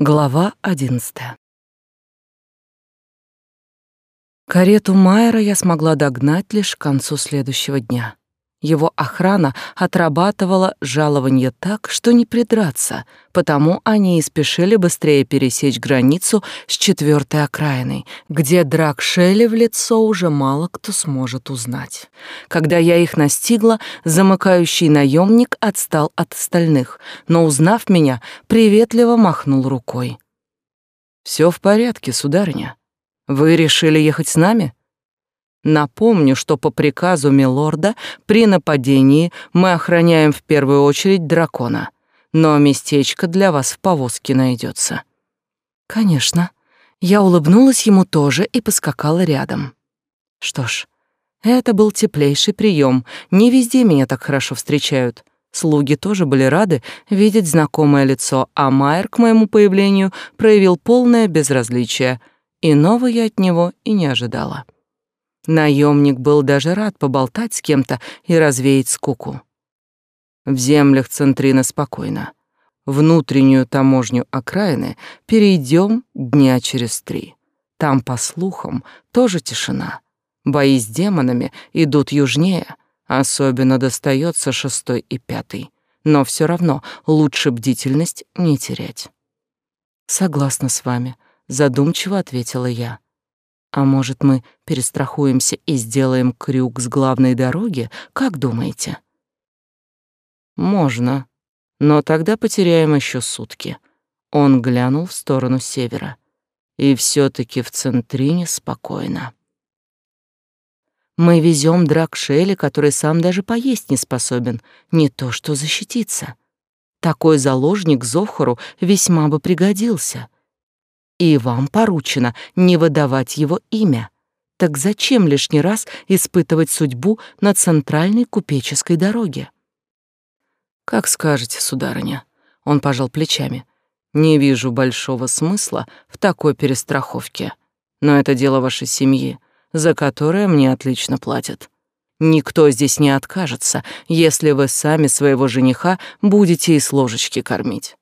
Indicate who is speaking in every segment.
Speaker 1: Глава одиннадцатая. Карету Майера я смогла догнать лишь к концу следующего дня. Его охрана отрабатывала жалование так, что не придраться, потому они и спешили быстрее пересечь границу с четвертой окраиной, где драк Шелли в лицо уже мало кто сможет узнать. Когда я их настигла, замыкающий наемник отстал от остальных, но, узнав меня, приветливо махнул рукой. «Все в порядке, сударыня. Вы решили ехать с нами?» Напомню, что по приказу милорда при нападении мы охраняем в первую очередь дракона, но местечко для вас в повозке найдется. Конечно. Я улыбнулась ему тоже и поскакала рядом. Что ж, это был теплейший прием. Не везде меня так хорошо встречают. Слуги тоже были рады видеть знакомое лицо, а Майер к моему появлению проявил полное безразличие. Иного я от него и не ожидала. Наемник был даже рад поболтать с кем-то и развеять скуку. В землях Центрина спокойно. Внутреннюю таможню окраины перейдем дня через три. Там, по слухам, тоже тишина. Бои с демонами идут южнее, особенно достается шестой и пятый. Но все равно лучше бдительность не терять. Согласна с вами, задумчиво ответила я. А может, мы перестрахуемся и сделаем крюк с главной дороги, как думаете? Можно, но тогда потеряем еще сутки. Он глянул в сторону севера. И все таки в центрине спокойно. Мы везем Дракшели, который сам даже поесть не способен, не то что защититься. Такой заложник Зохору весьма бы пригодился и вам поручено не выдавать его имя. Так зачем лишний раз испытывать судьбу на центральной купеческой дороге? Как скажете, сударыня. Он пожал плечами. Не вижу большого смысла в такой перестраховке. Но это дело вашей семьи, за которое мне отлично платят. Никто здесь не откажется, если вы сами своего жениха будете из ложечки кормить.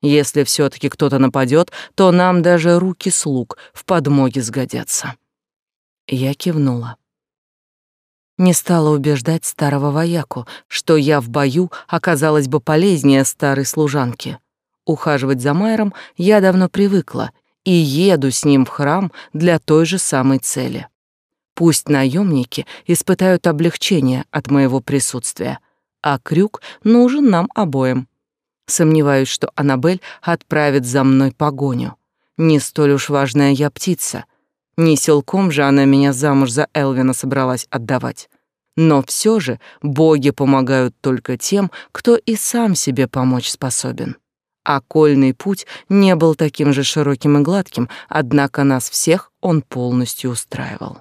Speaker 1: Если все таки кто-то нападет, то нам даже руки слуг в подмоге сгодятся. Я кивнула. Не стала убеждать старого вояку, что я в бою оказалась бы полезнее старой служанки. Ухаживать за Майером я давно привыкла и еду с ним в храм для той же самой цели. Пусть наемники испытают облегчение от моего присутствия, а крюк нужен нам обоим. Сомневаюсь, что Аннабель отправит за мной погоню. Не столь уж важная я птица. Не силком же она меня замуж за Элвина собралась отдавать. Но все же боги помогают только тем, кто и сам себе помочь способен. А кольный путь не был таким же широким и гладким, однако нас всех он полностью устраивал.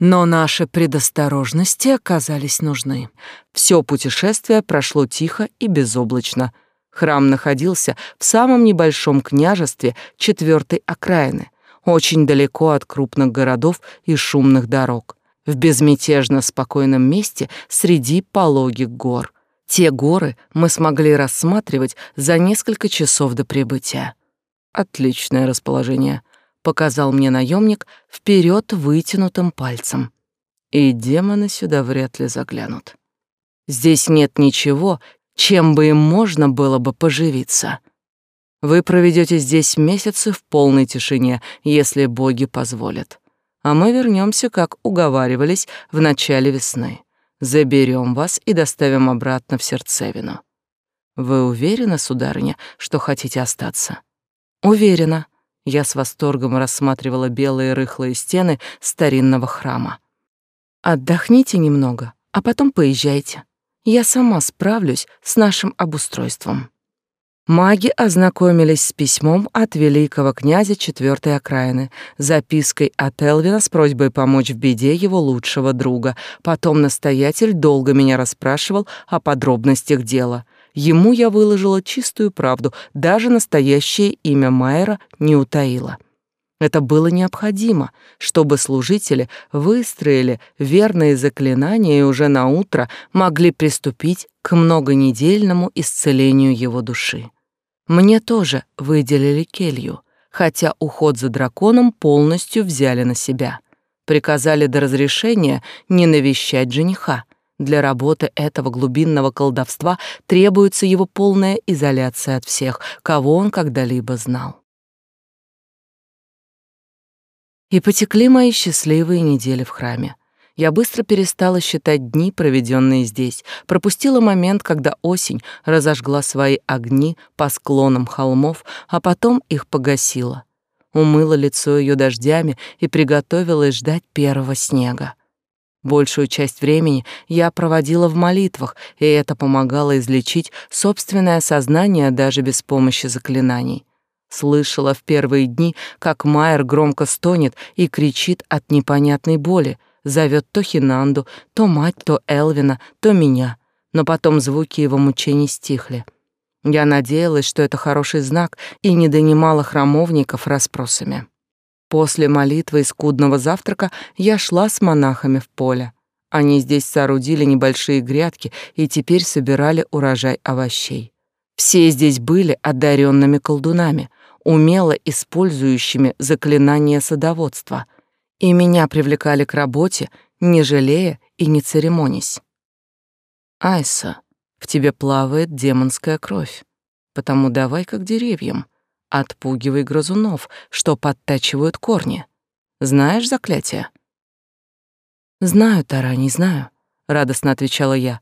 Speaker 1: Но наши предосторожности оказались нужны. Все путешествие прошло тихо и безоблачно — Храм находился в самом небольшом княжестве четвертой окраины, очень далеко от крупных городов и шумных дорог, в безмятежно спокойном месте среди пологих гор. Те горы мы смогли рассматривать за несколько часов до прибытия. Отличное расположение, показал мне наемник вперед вытянутым пальцем. И демоны сюда вряд ли заглянут. Здесь нет ничего, чем бы им можно было бы поживиться. Вы проведете здесь месяцы в полной тишине, если боги позволят. А мы вернемся, как уговаривались, в начале весны. Заберем вас и доставим обратно в Сердцевину. Вы уверены, сударыня, что хотите остаться? Уверена. Я с восторгом рассматривала белые рыхлые стены старинного храма. Отдохните немного, а потом поезжайте. Я сама справлюсь с нашим обустройством. Маги ознакомились с письмом от великого князя четвертой окраины, запиской от Элвина с просьбой помочь в беде его лучшего друга. Потом настоятель долго меня расспрашивал о подробностях дела. Ему я выложила чистую правду, даже настоящее имя Майера не утаила. Это было необходимо, чтобы служители выстроили верные заклинания и уже на утро могли приступить к многонедельному исцелению его души. Мне тоже выделили келью, хотя уход за драконом полностью взяли на себя. Приказали до разрешения не навещать жениха. Для работы этого глубинного колдовства требуется его полная изоляция от всех, кого он когда-либо знал. И потекли мои счастливые недели в храме. Я быстро перестала считать дни, проведенные здесь, пропустила момент, когда осень разожгла свои огни по склонам холмов, а потом их погасила. Умыла лицо ее дождями и приготовилась ждать первого снега. Большую часть времени я проводила в молитвах, и это помогало излечить собственное сознание даже без помощи заклинаний. Слышала в первые дни, как Майер громко стонет и кричит от непонятной боли, зовет то Хинанду, то мать, то Элвина, то меня, но потом звуки его мучений стихли. Я надеялась, что это хороший знак, и не донимала храмовников расспросами. После молитвы и скудного завтрака я шла с монахами в поле. Они здесь соорудили небольшие грядки и теперь собирали урожай овощей. Все здесь были одаренными колдунами, умело использующими заклинания садоводства, и меня привлекали к работе, не жалея и не церемонясь. Айса, в тебе плавает демонская кровь, потому давай как деревьям, Отпугивай грызунов, что подтачивают корни. Знаешь заклятие? Знаю, Тара, не знаю, радостно отвечала я.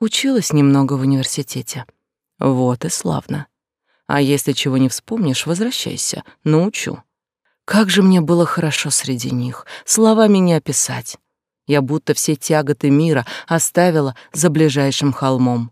Speaker 1: Училась немного в университете. Вот и славно. А если чего не вспомнишь, возвращайся, научу. Как же мне было хорошо среди них, словами не описать. Я будто все тяготы мира оставила за ближайшим холмом.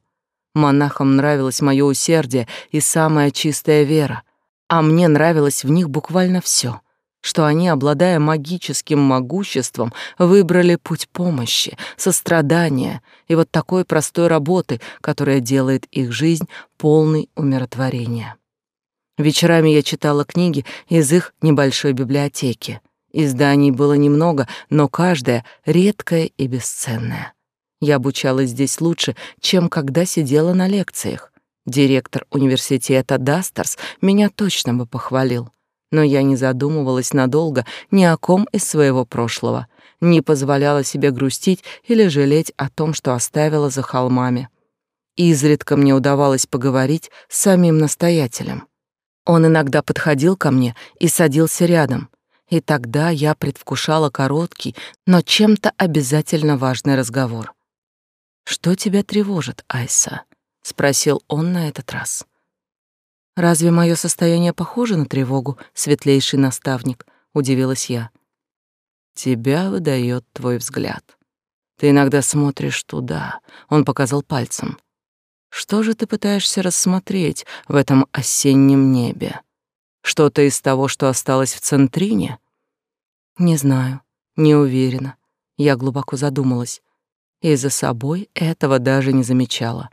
Speaker 1: Монахам нравилось мое усердие и самая чистая вера, а мне нравилось в них буквально все, что они, обладая магическим могуществом, выбрали путь помощи, сострадания и вот такой простой работы, которая делает их жизнь полной умиротворения. Вечерами я читала книги из их небольшой библиотеки. Изданий было немного, но каждое редкое и бесценное. Я обучалась здесь лучше, чем когда сидела на лекциях. Директор университета Дастерс меня точно бы похвалил. Но я не задумывалась надолго ни о ком из своего прошлого, не позволяла себе грустить или жалеть о том, что оставила за холмами. Изредка мне удавалось поговорить с самим настоятелем. Он иногда подходил ко мне и садился рядом, и тогда я предвкушала короткий, но чем-то обязательно важный разговор. «Что тебя тревожит, Айса?» спросил он на этот раз. Разве мое состояние похоже на тревогу, светлейший наставник? удивилась я. Тебя выдает твой взгляд. Ты иногда смотришь туда. Он показал пальцем. Что же ты пытаешься рассмотреть в этом осеннем небе? Что-то из того, что осталось в центрине? Не знаю, не уверена. Я глубоко задумалась и за собой этого даже не замечала.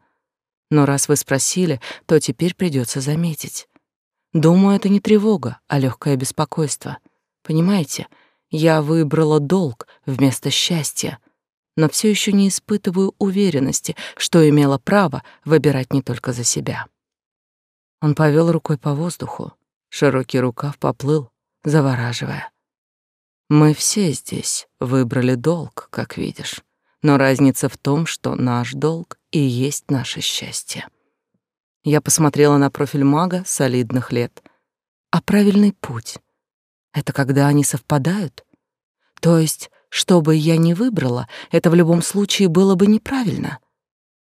Speaker 1: Но раз вы спросили, то теперь придется заметить. Думаю, это не тревога, а легкое беспокойство. Понимаете, я выбрала долг вместо счастья, но все еще не испытываю уверенности, что имела право выбирать не только за себя. Он повел рукой по воздуху, широкий рукав поплыл, завораживая. Мы все здесь выбрали долг, как видишь. Но разница в том, что наш долг и есть наше счастье. Я посмотрела на профиль мага солидных лет. А правильный путь — это когда они совпадают? То есть, что бы я ни выбрала, это в любом случае было бы неправильно.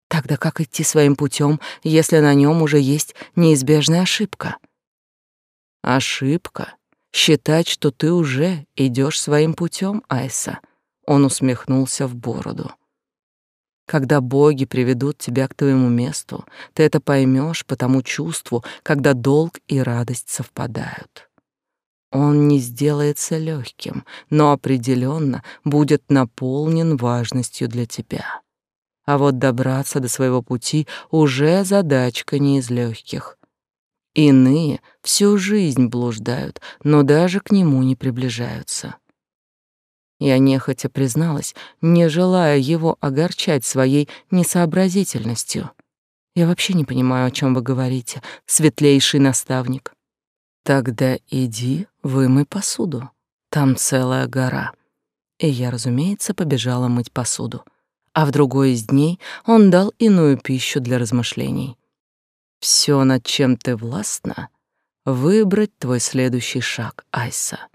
Speaker 1: Тогда как идти своим путем, если на нем уже есть неизбежная ошибка? Ошибка — считать, что ты уже идешь своим путем, Айса — он усмехнулся в бороду. Когда боги приведут тебя к твоему месту, ты это поймешь по тому чувству, когда долг и радость совпадают. Он не сделается легким, но определенно будет наполнен важностью для тебя. А вот добраться до своего пути уже задачка не из легких. Иные всю жизнь блуждают, но даже к нему не приближаются. Я нехотя призналась, не желая его огорчать своей несообразительностью. Я вообще не понимаю, о чем вы говорите, светлейший наставник. Тогда иди, вымой посуду. Там целая гора. И я, разумеется, побежала мыть посуду. А в другой из дней он дал иную пищу для размышлений. Все, над чем ты властна, выбрать твой следующий шаг, Айса.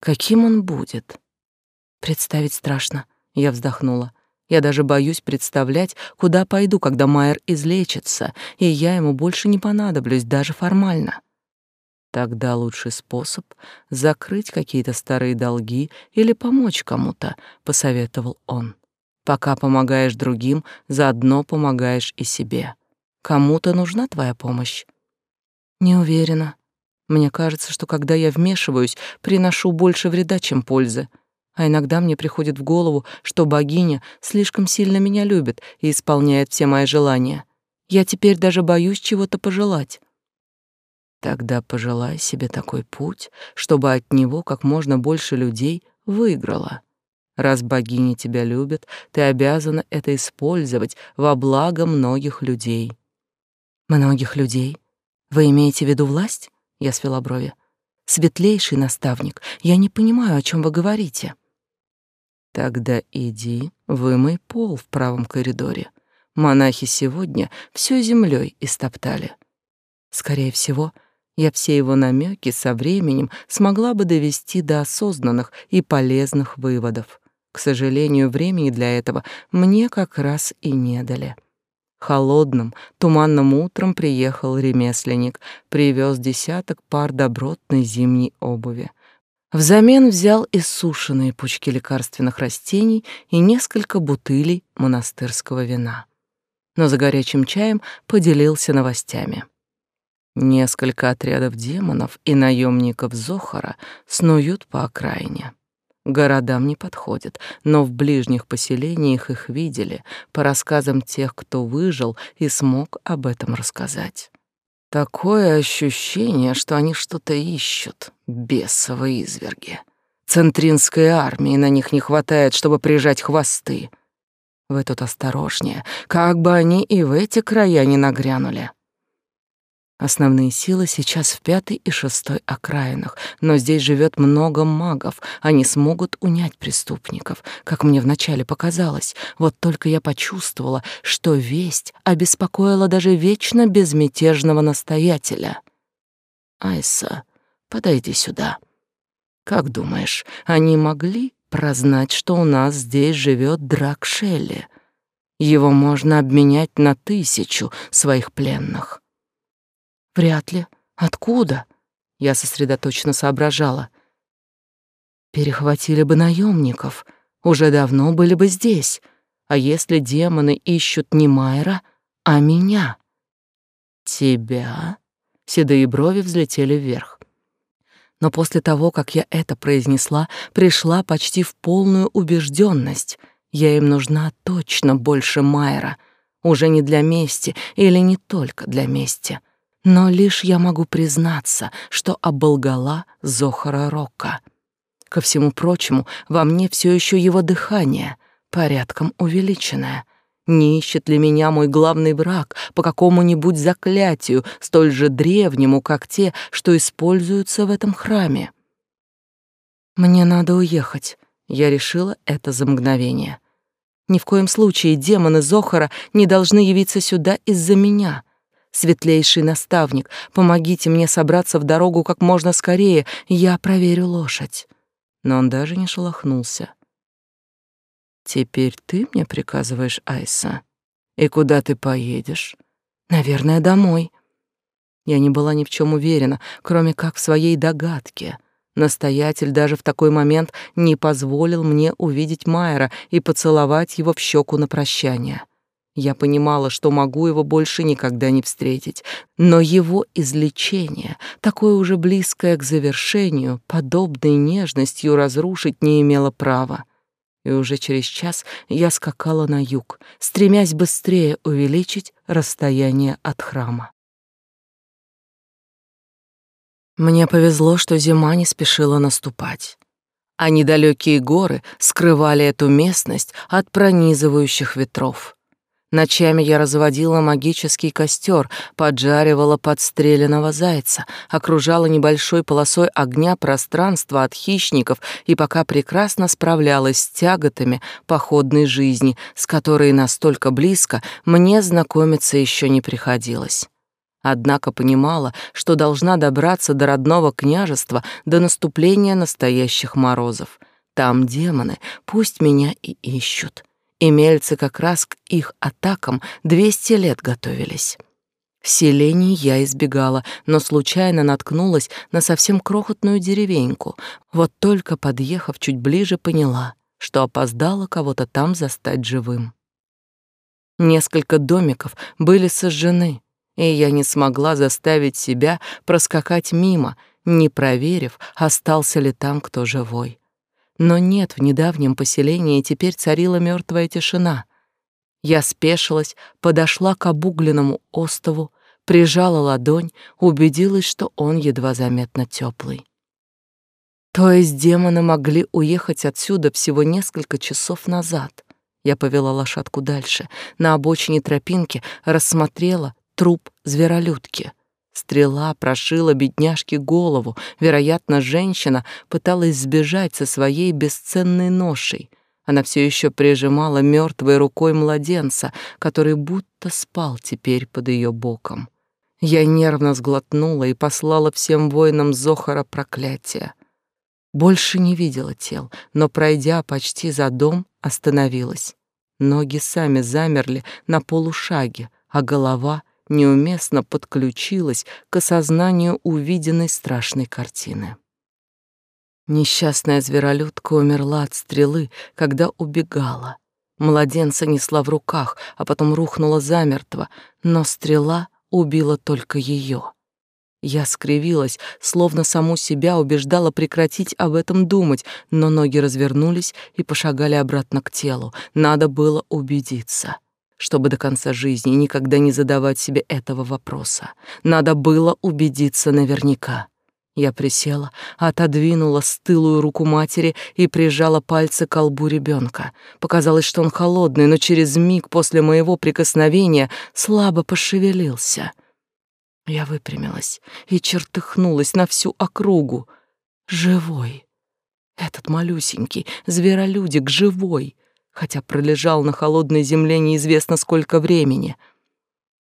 Speaker 1: Каким он будет? Представить страшно, я вздохнула. Я даже боюсь представлять, куда пойду, когда Майер излечится, и я ему больше не понадоблюсь даже формально. Тогда лучший способ — закрыть какие-то старые долги или помочь кому-то, — посоветовал он. Пока помогаешь другим, заодно помогаешь и себе. Кому-то нужна твоя помощь? Не уверена. Мне кажется, что когда я вмешиваюсь, приношу больше вреда, чем пользы. А иногда мне приходит в голову, что богиня слишком сильно меня любит и исполняет все мои желания. Я теперь даже боюсь чего-то пожелать. Тогда пожелай себе такой путь, чтобы от него как можно больше людей выиграло. Раз богиня тебя любит, ты обязана это использовать во благо многих людей. Многих людей? Вы имеете в виду власть? Я свела брови. Светлейший наставник, я не понимаю, о чем вы говорите. Тогда иди, вымой пол в правом коридоре. Монахи сегодня все землей истоптали. Скорее всего, я все его намеки со временем смогла бы довести до осознанных и полезных выводов. К сожалению, времени для этого мне как раз и не дали. Холодным, туманным утром приехал ремесленник, привез десяток пар добротной зимней обуви. Взамен взял иссушенные пучки лекарственных растений и несколько бутылей монастырского вина. Но за горячим чаем поделился новостями. Несколько отрядов демонов и наемников Зохара снуют по окраине. Городам не подходят, но в ближних поселениях их видели по рассказам тех, кто выжил и смог об этом рассказать. Такое ощущение, что они что-то ищут, бесовые изверги. Центринской армии на них не хватает, чтобы прижать хвосты. Вы тут осторожнее, как бы они и в эти края не нагрянули. Основные силы сейчас в пятой и шестой окраинах, но здесь живет много магов, они смогут унять преступников, как мне вначале показалось. Вот только я почувствовала, что весть обеспокоила даже вечно безмятежного настоятеля. Айса, подойди сюда. Как думаешь, они могли прознать, что у нас здесь живет Драк Шелли? Его можно обменять на тысячу своих пленных. Вряд ли. Откуда? Я сосредоточенно соображала. Перехватили бы наемников, уже давно были бы здесь. А если демоны ищут не Майра, а меня? Тебя? Седые брови взлетели вверх. Но после того, как я это произнесла, пришла почти в полную убежденность. Я им нужна точно больше Майра, уже не для мести или не только для мести. Но лишь я могу признаться, что оболгала Зохара Рока. Ко всему прочему, во мне все еще его дыхание, порядком увеличенное. Не ищет ли меня мой главный враг по какому-нибудь заклятию, столь же древнему, как те, что используются в этом храме? Мне надо уехать. Я решила это за мгновение. Ни в коем случае демоны Зохара не должны явиться сюда из-за меня — Светлейший наставник, помогите мне собраться в дорогу как можно скорее, я проверю лошадь. Но он даже не шелохнулся. Теперь ты мне приказываешь, Айса? И куда ты поедешь? Наверное, домой. Я не была ни в чем уверена, кроме как в своей догадке. Настоятель даже в такой момент не позволил мне увидеть Майера и поцеловать его в щеку на прощание. Я понимала, что могу его больше никогда не встретить, но его излечение, такое уже близкое к завершению, подобной нежностью разрушить не имело права. И уже через час я скакала на юг, стремясь быстрее увеличить расстояние от храма. Мне повезло, что зима не спешила наступать, а недалекие горы скрывали эту местность от пронизывающих ветров. Ночами я разводила магический костер, поджаривала подстреленного зайца, окружала небольшой полосой огня пространство от хищников и пока прекрасно справлялась с тяготами походной жизни, с которой настолько близко мне знакомиться еще не приходилось. Однако понимала, что должна добраться до родного княжества до наступления настоящих морозов. Там демоны, пусть меня и ищут. Имельцы как раз к их атакам 200 лет готовились. Селений я избегала, но случайно наткнулась на совсем крохотную деревеньку. Вот только подъехав чуть ближе, поняла, что опоздала кого-то там застать живым. Несколько домиков были сожжены, и я не смогла заставить себя проскакать мимо, не проверив, остался ли там кто живой. Но нет, в недавнем поселении теперь царила мертвая тишина. Я спешилась, подошла к обугленному острову, прижала ладонь, убедилась, что он едва заметно теплый. То есть демоны могли уехать отсюда всего несколько часов назад. Я повела лошадку дальше. На обочине тропинки рассмотрела труп зверолюдки — Стрела прошила бедняжке голову. Вероятно, женщина пыталась сбежать со своей бесценной ношей. Она все еще прижимала мертвой рукой младенца, который будто спал теперь под ее боком. Я нервно сглотнула и послала всем воинам Зохара проклятие. Больше не видела тел, но, пройдя почти за дом, остановилась. Ноги сами замерли на полушаге, а голова — неуместно подключилась к осознанию увиденной страшной картины. Несчастная зверолюдка умерла от стрелы, когда убегала. Младенца несла в руках, а потом рухнула замертво, но стрела убила только ее. Я скривилась, словно саму себя убеждала прекратить об этом думать, но ноги развернулись и пошагали обратно к телу. Надо было убедиться чтобы до конца жизни никогда не задавать себе этого вопроса. Надо было убедиться наверняка. Я присела, отодвинула стылую руку матери и прижала пальцы к колбу ребенка. Показалось, что он холодный, но через миг после моего прикосновения слабо пошевелился. Я выпрямилась и чертыхнулась на всю округу. Живой. Этот малюсенький зверолюдик живой хотя пролежал на холодной земле неизвестно сколько времени.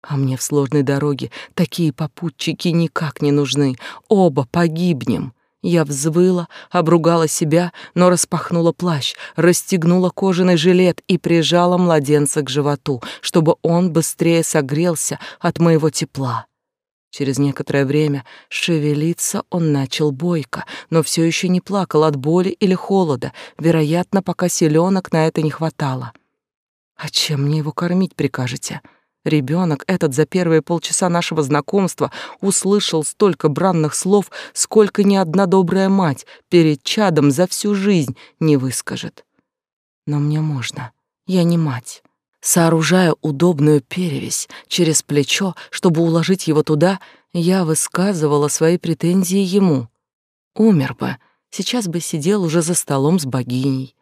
Speaker 1: А мне в сложной дороге такие попутчики никак не нужны. Оба погибнем. Я взвыла, обругала себя, но распахнула плащ, расстегнула кожаный жилет и прижала младенца к животу, чтобы он быстрее согрелся от моего тепла. Через некоторое время шевелиться он начал бойко, но все еще не плакал от боли или холода, вероятно, пока селенок на это не хватало. А чем мне его кормить прикажете? Ребенок этот за первые полчаса нашего знакомства услышал столько бранных слов, сколько ни одна добрая мать перед чадом за всю жизнь не выскажет. Но мне можно. Я не мать. Сооружая удобную перевязь через плечо, чтобы уложить его туда, я высказывала свои претензии ему. Умер бы, сейчас бы сидел уже за столом с богиней.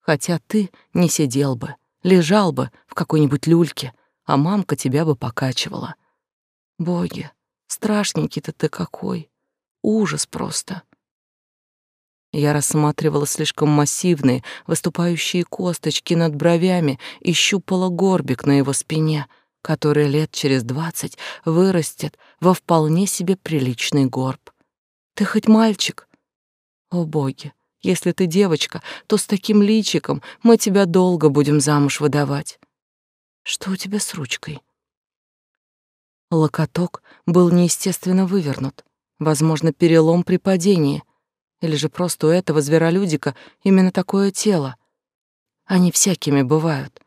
Speaker 1: Хотя ты не сидел бы, лежал бы в какой-нибудь люльке, а мамка тебя бы покачивала. Боги, страшненький-то ты какой. Ужас просто. Я рассматривала слишком массивные, выступающие косточки над бровями и щупала горбик на его спине, который лет через двадцать вырастет во вполне себе приличный горб. Ты хоть мальчик? О, боги, если ты девочка, то с таким личиком мы тебя долго будем замуж выдавать. Что у тебя с ручкой? Локоток был неестественно вывернут. Возможно, перелом при падении — или же просто у этого зверолюдика именно такое тело? Они всякими бывают.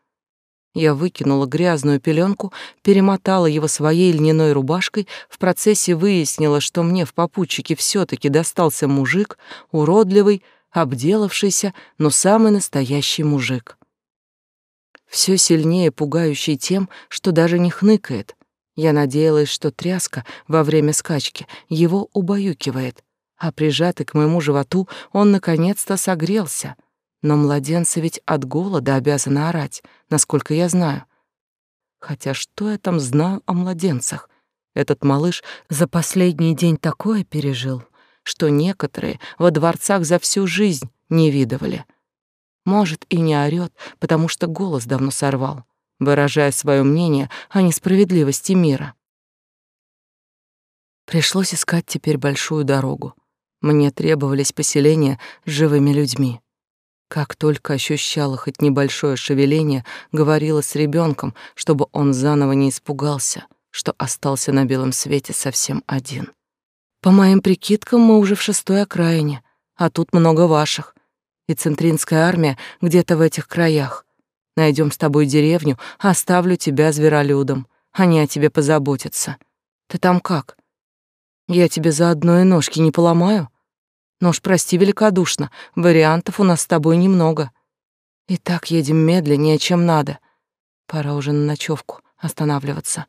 Speaker 1: Я выкинула грязную пеленку, перемотала его своей льняной рубашкой, в процессе выяснила, что мне в попутчике все таки достался мужик, уродливый, обделавшийся, но самый настоящий мужик. Все сильнее пугающий тем, что даже не хныкает. Я надеялась, что тряска во время скачки его убаюкивает, а прижатый к моему животу он наконец-то согрелся. Но младенцы ведь от голода обязаны орать, насколько я знаю. Хотя что я там знаю о младенцах? Этот малыш за последний день такое пережил, что некоторые во дворцах за всю жизнь не видывали. Может, и не орёт, потому что голос давно сорвал, выражая свое мнение о несправедливости мира. Пришлось искать теперь большую дорогу. Мне требовались поселения с живыми людьми. Как только ощущала хоть небольшое шевеление, говорила с ребенком, чтобы он заново не испугался, что остался на белом свете совсем один. По моим прикидкам, мы уже в шестой окраине, а тут много ваших. И центринская армия где-то в этих краях. Найдем с тобой деревню, оставлю тебя зверолюдом. Они о тебе позаботятся. Ты там как? Я тебе заодно и ножки не поломаю? Но уж прости великодушно, вариантов у нас с тобой немного. И так едем медленнее, чем надо. Пора уже на ночевку останавливаться.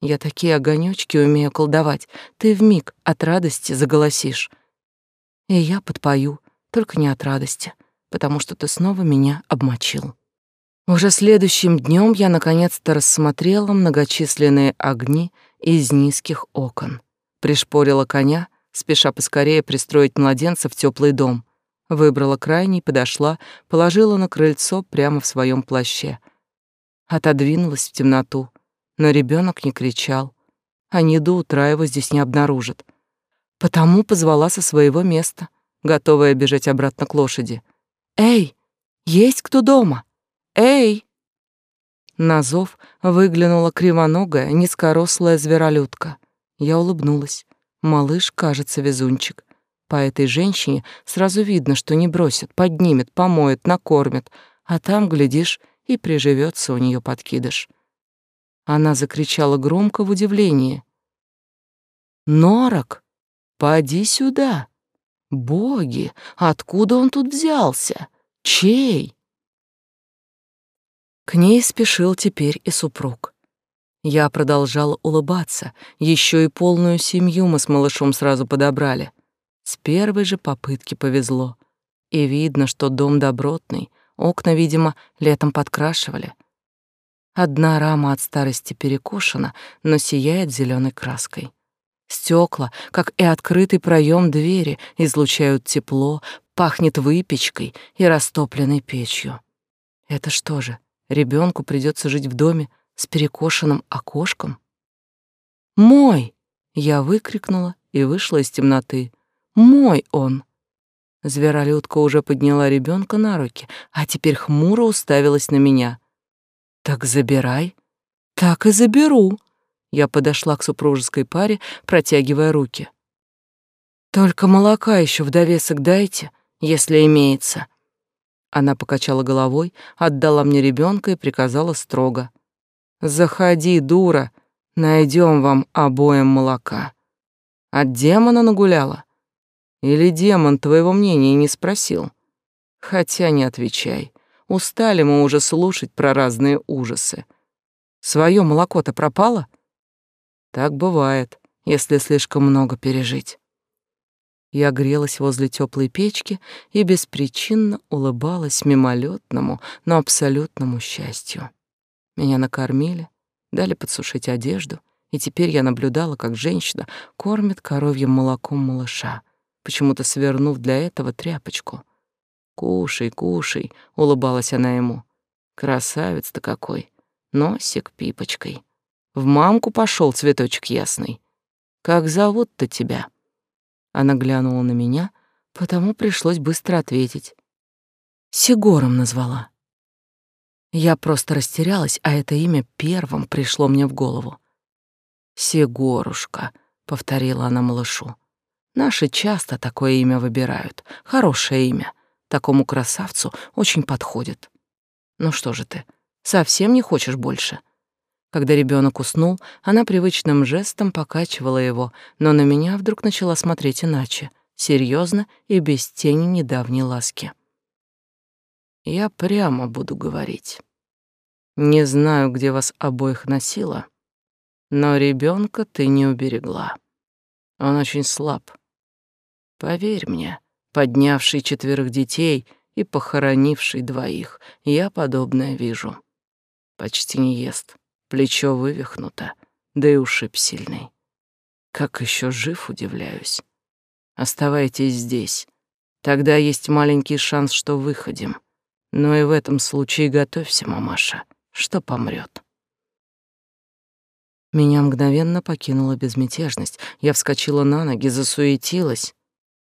Speaker 1: Я такие огонёчки умею колдовать, ты вмиг от радости заголосишь. И я подпою, только не от радости, потому что ты снова меня обмочил. Уже следующим днем я наконец-то рассмотрела многочисленные огни из низких окон, пришпорила коня спеша поскорее пристроить младенца в теплый дом. Выбрала крайний, подошла, положила на крыльцо прямо в своем плаще. Отодвинулась в темноту, но ребенок не кричал. Они до утра его здесь не обнаружат. Потому позвала со своего места, готовая бежать обратно к лошади. «Эй, есть кто дома? Эй!» На зов выглянула кривоногая, низкорослая зверолюдка. Я улыбнулась. Малыш, кажется, везунчик. По этой женщине сразу видно, что не бросит, поднимет, помоет, накормит, а там, глядишь, и приживется у нее подкидыш. Она закричала громко в удивлении. «Норок, поди сюда! Боги, откуда он тут взялся? Чей?» К ней спешил теперь и супруг. Я продолжала улыбаться. Еще и полную семью мы с малышом сразу подобрали. С первой же попытки повезло. И видно, что дом добротный. Окна, видимо, летом подкрашивали. Одна рама от старости перекошена, но сияет зеленой краской. Стекла, как и открытый проем двери, излучают тепло, пахнет выпечкой и растопленной печью. Это что же, ребенку придется жить в доме с перекошенным окошком. «Мой!» — я выкрикнула и вышла из темноты. «Мой он!» Зверолюдка уже подняла ребенка на руки, а теперь хмуро уставилась на меня. «Так забирай». «Так и заберу». Я подошла к супружеской паре, протягивая руки. «Только молока еще в довесок дайте, если имеется». Она покачала головой, отдала мне ребенка и приказала строго. Заходи, дура, найдем вам обоим молока. От демона нагуляла? Или демон твоего мнения не спросил? Хотя не отвечай. Устали мы уже слушать про разные ужасы. Своё молоко-то пропало? Так бывает, если слишком много пережить. Я грелась возле теплой печки и беспричинно улыбалась мимолетному, но абсолютному счастью. Меня накормили, дали подсушить одежду, и теперь я наблюдала, как женщина кормит коровьим молоком малыша, почему-то свернув для этого тряпочку. «Кушай, кушай», — улыбалась она ему. «Красавец-то какой! Носик пипочкой. В мамку пошел цветочек ясный. Как зовут-то тебя?» Она глянула на меня, потому пришлось быстро ответить. Сигором назвала. Я просто растерялась, а это имя первым пришло мне в голову. «Сигорушка», — повторила она малышу. «Наши часто такое имя выбирают. Хорошее имя. Такому красавцу очень подходит. Ну что же ты, совсем не хочешь больше?» Когда ребенок уснул, она привычным жестом покачивала его, но на меня вдруг начала смотреть иначе, серьезно и без тени недавней ласки. Я прямо буду говорить. Не знаю, где вас обоих носила, но ребенка ты не уберегла. Он очень слаб. Поверь мне, поднявший четверых детей и похоронивший двоих, я подобное вижу. Почти не ест, Плечо вывихнуто, да и ушиб сильный. Как еще жив, удивляюсь. Оставайтесь здесь. Тогда есть маленький шанс, что выходим. Но и в этом случае готовься, мамаша, что помрет. Меня мгновенно покинула безмятежность. Я вскочила на ноги, засуетилась.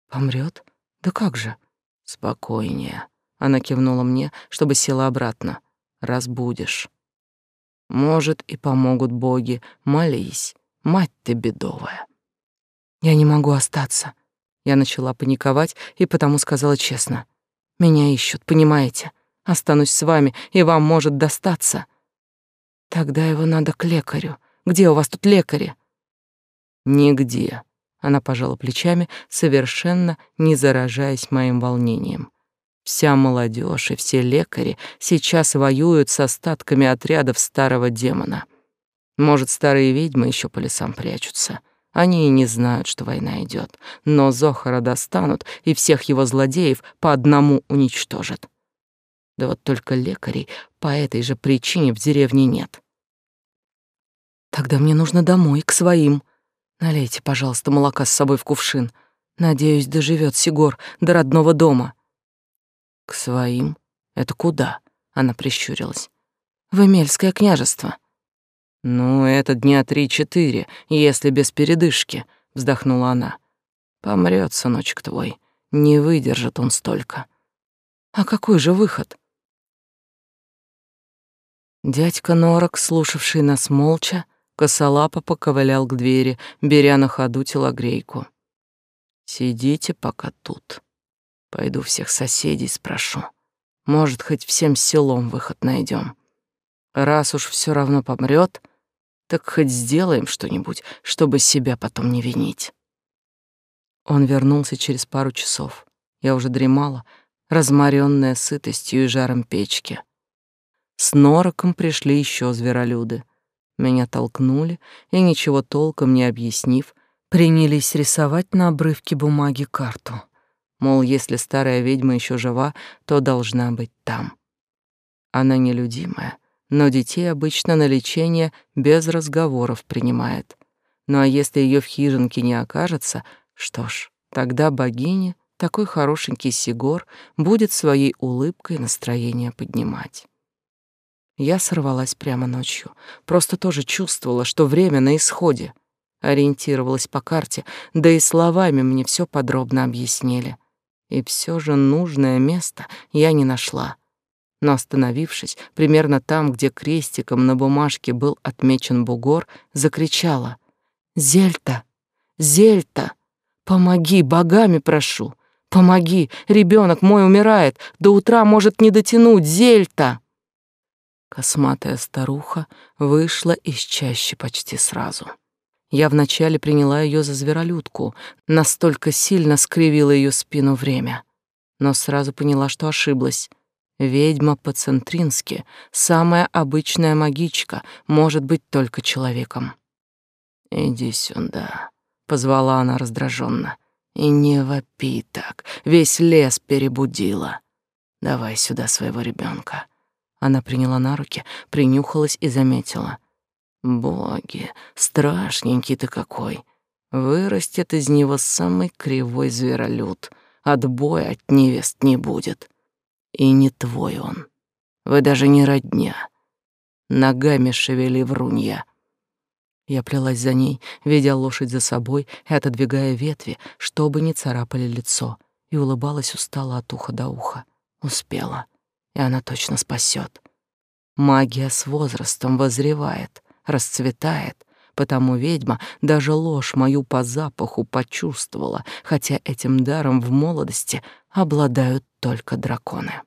Speaker 1: Помрет? Да как же? Спокойнее. Она кивнула мне, чтобы села обратно. Разбудишь. Может, и помогут боги. Молись. Мать ты бедовая. Я не могу остаться. Я начала паниковать и потому сказала честно. Меня ищут, понимаете? Останусь с вами, и вам может достаться. Тогда его надо к лекарю. Где у вас тут лекари? Нигде. Она пожала плечами, совершенно не заражаясь моим волнением. Вся молодежь и все лекари сейчас воюют с остатками отрядов старого демона. Может, старые ведьмы еще по лесам прячутся. Они и не знают, что война идет, но Зохара достанут и всех его злодеев по одному уничтожат. Да вот только лекарей по этой же причине в деревне нет. Тогда мне нужно домой, к своим. Налейте, пожалуйста, молока с собой в кувшин. Надеюсь, доживет Сигор до родного дома. К своим? Это куда? Она прищурилась. В Эмельское княжество. Ну, это дня три-четыре, если без передышки, вздохнула она. Помрет сыночек твой. Не выдержит он столько. А какой же выход? Дядька Норок, слушавший нас молча, косолапо поковылял к двери, беря на ходу телогрейку. «Сидите пока тут. Пойду всех соседей спрошу. Может, хоть всем селом выход найдем. Раз уж все равно помрет, так хоть сделаем что-нибудь, чтобы себя потом не винить». Он вернулся через пару часов. Я уже дремала, разморенная сытостью и жаром печки. С нороком пришли еще зверолюды. Меня толкнули и, ничего толком не объяснив, принялись рисовать на обрывке бумаги карту. Мол, если старая ведьма еще жива, то должна быть там. Она нелюдимая, но детей обычно на лечение без разговоров принимает. Ну а если ее в хижинке не окажется, что ж, тогда богиня, такой хорошенький Сигор, будет своей улыбкой настроение поднимать. Я сорвалась прямо ночью. Просто тоже чувствовала, что время на исходе. Ориентировалась по карте, да и словами мне все подробно объяснили. И все же нужное место я не нашла. Но остановившись примерно там, где крестиком на бумажке был отмечен бугор, закричала. «Зельта! Зельта! Помоги, богами прошу! Помоги! Ребенок мой умирает! До утра может не дотянуть! Зельта!» Косматая старуха вышла из чащи почти сразу. Я вначале приняла ее за зверолюдку, настолько сильно скривила ее спину время. Но сразу поняла, что ошиблась. Ведьма по-центрински, самая обычная магичка, может быть только человеком. «Иди сюда», — позвала она раздраженно. «И не вопи так, весь лес перебудила. Давай сюда своего ребенка. Она приняла на руки, принюхалась и заметила. «Боги, страшненький ты какой! Вырастет из него самый кривой зверолюд. Отбоя от невест не будет. И не твой он. Вы даже не родня. Ногами шевели врунья». Я плелась за ней, ведя лошадь за собой и отодвигая ветви, чтобы не царапали лицо, и улыбалась устало от уха до уха. Успела и она точно спасет. Магия с возрастом возревает, расцветает, потому ведьма даже ложь мою по запаху почувствовала, хотя этим даром в молодости обладают только драконы.